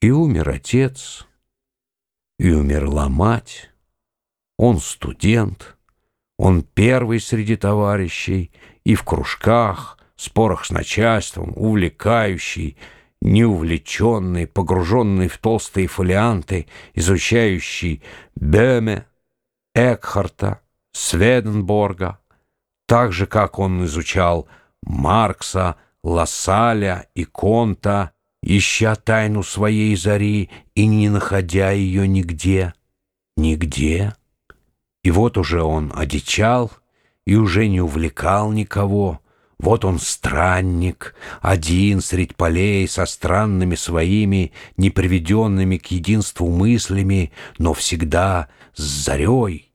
И умер отец, и умерла мать. Он студент, он первый среди товарищей, и в кружках, спорах с начальством, увлекающий, неувлеченный, погруженный в толстые фолианты, изучающий Беме, Экхарта, Сведенборга, так же, как он изучал Маркса, Лассаля и Конта, ища тайну своей зари и не находя ее нигде, нигде. И вот уже он одичал и уже не увлекал никого, вот он странник, один средь полей со странными своими, неприведенными к единству мыслями, но всегда с зарей,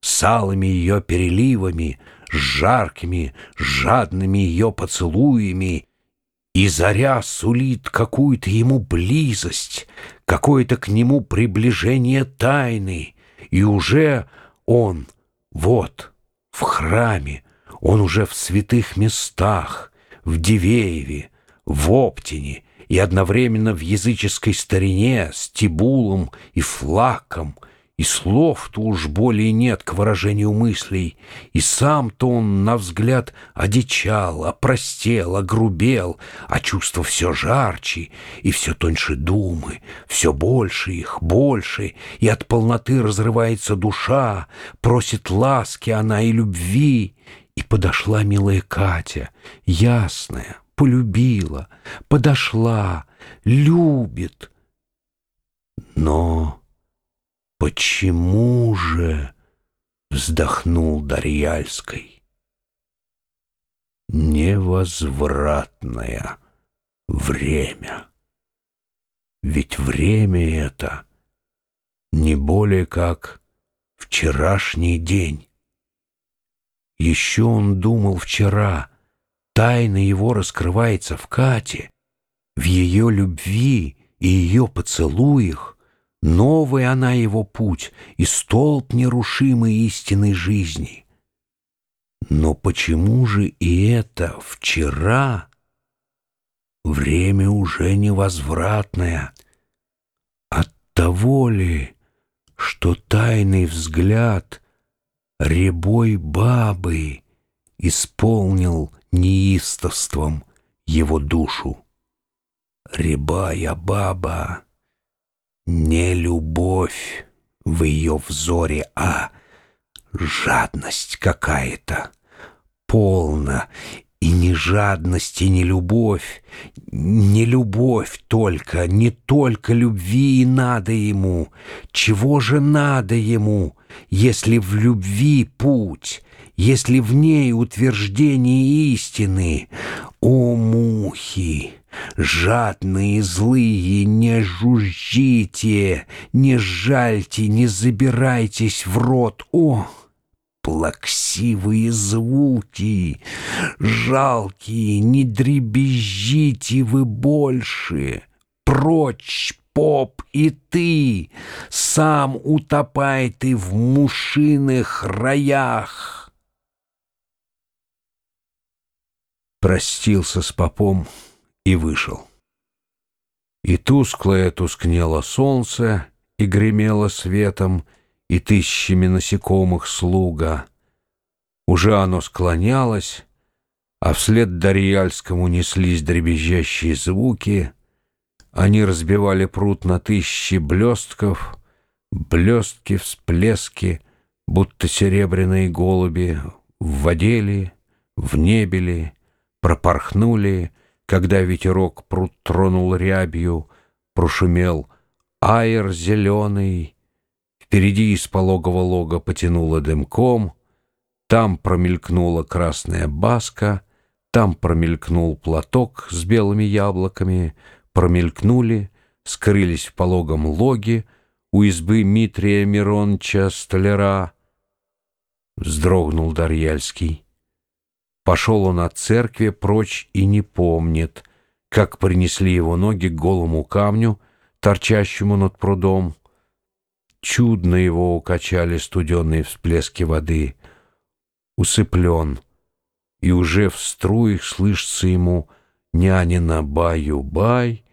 с алыми ее переливами, с жаркими, жадными ее поцелуями, и заря сулит какую-то ему близость, какое-то к нему приближение тайны, и уже он, вот, в храме, он уже в святых местах, в Дивееве, в Оптине и одновременно в языческой старине с Тибулом и Флаком, и слов-то уж более нет к выражению мыслей, и сам-то он, на взгляд, одичал, опростел, огрубел, а чувство все жарче, и все тоньше думы, все больше их, больше, и от полноты разрывается душа, просит ласки она и любви, и подошла милая Катя, ясная, полюбила, подошла, любит. Но почему же, вздохнул Дарьяльской, невозвратное время? Ведь время это не более как вчерашний день. Еще он думал вчера, тайна его раскрывается в Кате, в ее любви и ее поцелуях, новый она его путь и столб нерушимой истинной жизни. Но почему же и это вчера время уже невозвратное? От того ли, что тайный взгляд — ребой бабы исполнил неистовством его душу. Рябая баба — не любовь в ее взоре, а жадность какая-то, полна, и не жадность, и не любовь, не любовь только, не только любви и надо ему. Чего же надо ему, если в любви путь, если в ней утверждение истины? О, мухи! Жадные, злые, не жужжите, не жальте, не забирайтесь в рот. О! плаксивые звуки, жалкие, не дребезжите вы больше, прочь, поп, и ты, сам утопай ты в мушиных раях. Простился с попом и вышел. И тусклое тускнело солнце, и гремело светом, и тысячами насекомых слуга. Уже оно склонялось, а вслед Дарьяльскому неслись дребезжащие звуки. Они разбивали пруд на тысячи блестков, блестки, всплески, будто серебряные голуби, в воде ли, в небе ли, пропорхнули, когда ветерок пруд тронул рябью, прошумел аэр зеленый, Впереди из пологого лога потянуло дымком, там промелькнула красная баска, там промелькнул платок с белыми яблоками, промелькнули, скрылись в пологом логе у избы Митрия Миронча Столяра. Вздрогнул Дарьяльский. Пошел он от церкви прочь и не помнит, как принесли его ноги к голому камню, торчащему над прудом. Чудно его укачали студенные всплески воды. Усыплен, и уже в струях слышится ему «Нянина баю-бай»,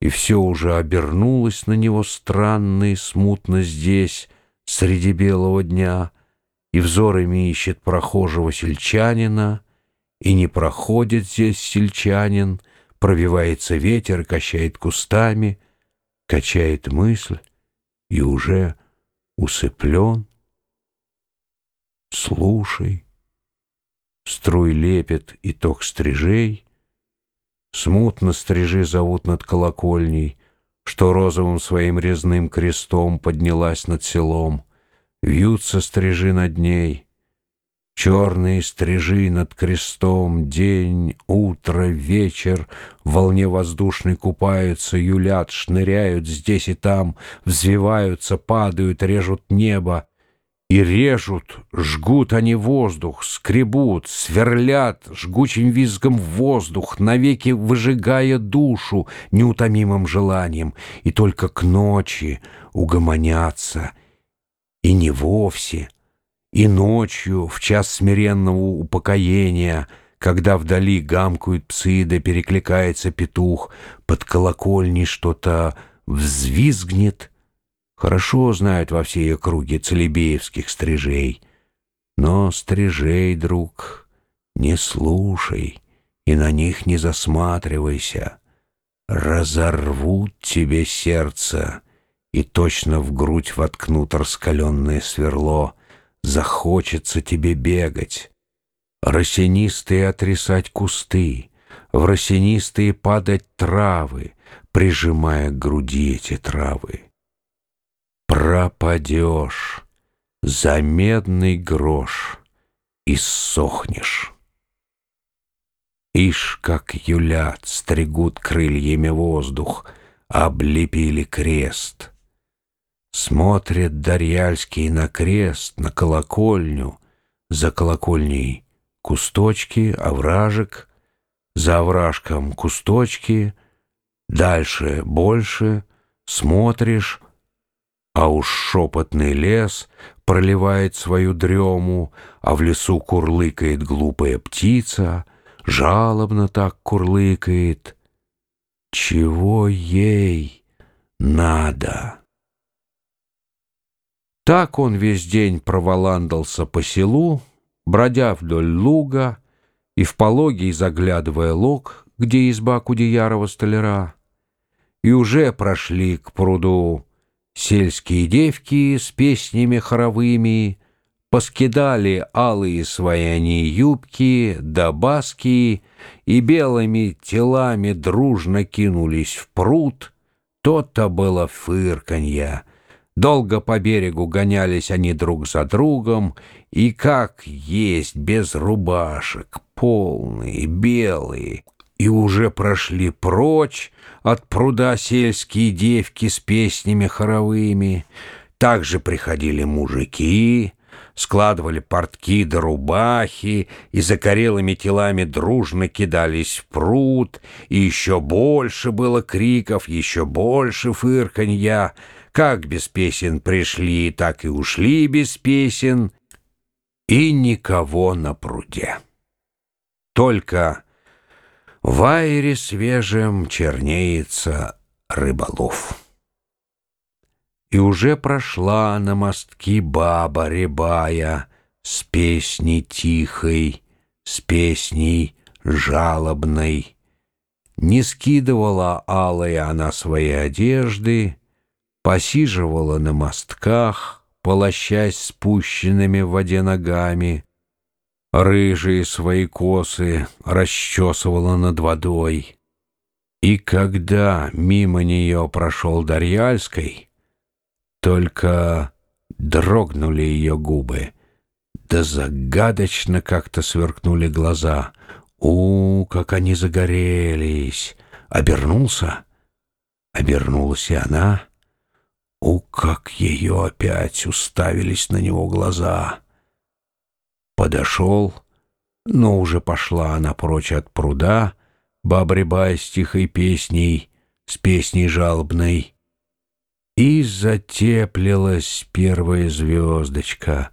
и все уже обернулось на него странно и смутно здесь, среди белого дня, и взорами ищет прохожего сельчанина, и не проходит здесь сельчанин, пробивается ветер качает кустами, качает мысль и уже усыплен. Слушай, струй лепет и ток стрижей, Смутно стрижи зовут над колокольней, Что розовым своим резным крестом Поднялась над селом. Вьются стрижи над ней. Черные стрижи над крестом, День, утро, вечер, В волне воздушной купаются, Юлят, шныряют здесь и там, Взвиваются, падают, режут небо. И режут, жгут они воздух, скребут, сверлят жгучим визгом воздух, навеки выжигая душу неутомимым желанием, и только к ночи угомонятся, и не вовсе, и ночью, в час смиренного упокоения, когда вдали гамкают псы да перекликается петух, под колокольней что-то взвизгнет — Хорошо знают во всей округе целебеевских стрижей. Но стрижей, друг, не слушай и на них не засматривайся. Разорвут тебе сердце и точно в грудь воткнут раскаленное сверло. Захочется тебе бегать. Росянистые отрисать кусты, в росянистые падать травы, прижимая к груди эти травы пропадешь за медный грош и сохнешь. Ишь, как юлят, стригут крыльями воздух, облепили крест. Смотрит Дарьяльский на крест, на колокольню, за колокольней кусточки, овражек, за овражком кусточки, дальше больше, смотришь, а уж шепотный лес проливает свою дрему, А в лесу курлыкает глупая птица, Жалобно так курлыкает. Чего ей надо? Так он весь день проволандался по селу, Бродя вдоль луга И в пологий заглядывая лог, Где изба Кудеярова столяра. И уже прошли к пруду Сельские девки с песнями хоровыми Поскидали алые свои они юбки да баски И белыми телами дружно кинулись в пруд. То-то было фырканье. Долго по берегу гонялись они друг за другом, И как есть без рубашек, полные, белые, И уже прошли прочь, от пруда сельские девки с песнями хоровыми. Также приходили мужики, складывали портки до рубахи и закорелыми телами дружно кидались в пруд, и еще больше было криков, еще больше фырканья. Как без песен пришли, так и ушли без песен, и никого на пруде. Только в аэре свежем чернеется рыболов. И уже прошла на мостки баба рябая С песней тихой, с песней жалобной. Не скидывала алая она свои одежды, Посиживала на мостках, полощась спущенными в воде ногами, рыжие свои косы расчесывала над водой. И когда мимо нее прошел Дарьяльской, только дрогнули ее губы, да загадочно как-то сверкнули глаза. У, как они загорелись! Обернулся? Обернулась и она. У, как ее опять уставились на него глаза! Подошел, но уже пошла она прочь от пруда, бабребая с тихой песней, с песней жалобной. И затеплилась первая звездочка,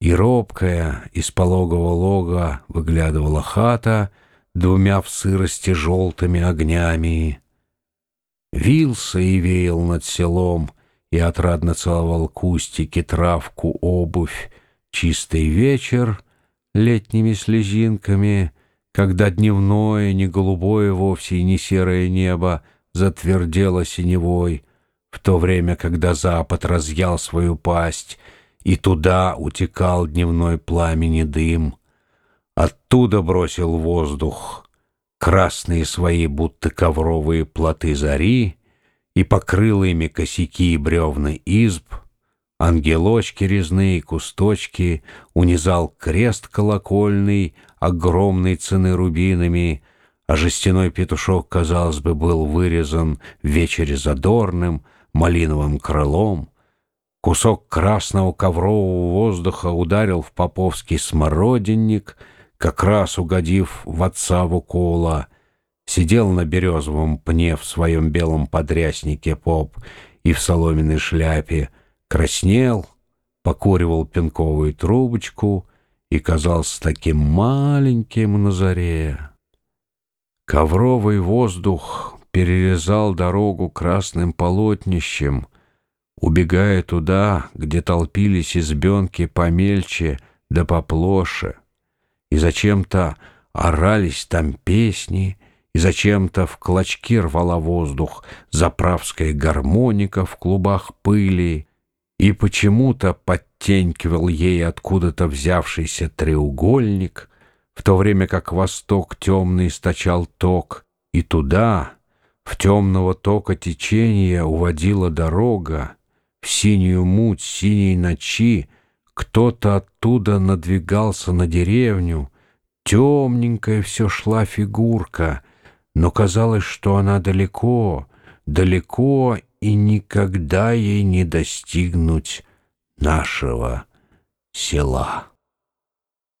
и робкая из пологого лога выглядывала хата двумя в сырости желтыми огнями. Вился и веял над селом, и отрадно целовал кустики, травку, обувь. Чистый вечер летними слезинками, когда дневное, не голубое вовсе и не серое небо затвердело синевой, в то время, когда запад разъял свою пасть, и туда утекал дневной пламени дым. Оттуда бросил воздух красные свои, будто ковровые плоты зари, и покрыл ими косяки и бревна изб, ангелочки резные, кусточки, унизал крест колокольный, огромной цены рубинами, а жестяной петушок, казалось бы, был вырезан в вечере задорным, малиновым крылом. Кусок красного коврового воздуха ударил в поповский смородинник, как раз угодив в отца Вукола. Сидел на березовом пне в своем белом подряснике поп и в соломенной шляпе, краснел, покуривал пенковую трубочку и казался таким маленьким на заре. Ковровый воздух перерезал дорогу красным полотнищем, убегая туда, где толпились избенки помельче да поплоше, и зачем-то орались там песни, и зачем-то в клочки рвала воздух заправская гармоника в клубах пыли, и почему-то подтенькивал ей откуда-то взявшийся треугольник, в то время как восток темный источал ток, и туда, в темного тока течения уводила дорога, в синюю муть синей ночи. Кто-то оттуда надвигался на деревню, темненькая все шла фигурка, но казалось, что она далеко, далеко и никогда ей не достигнуть нашего села.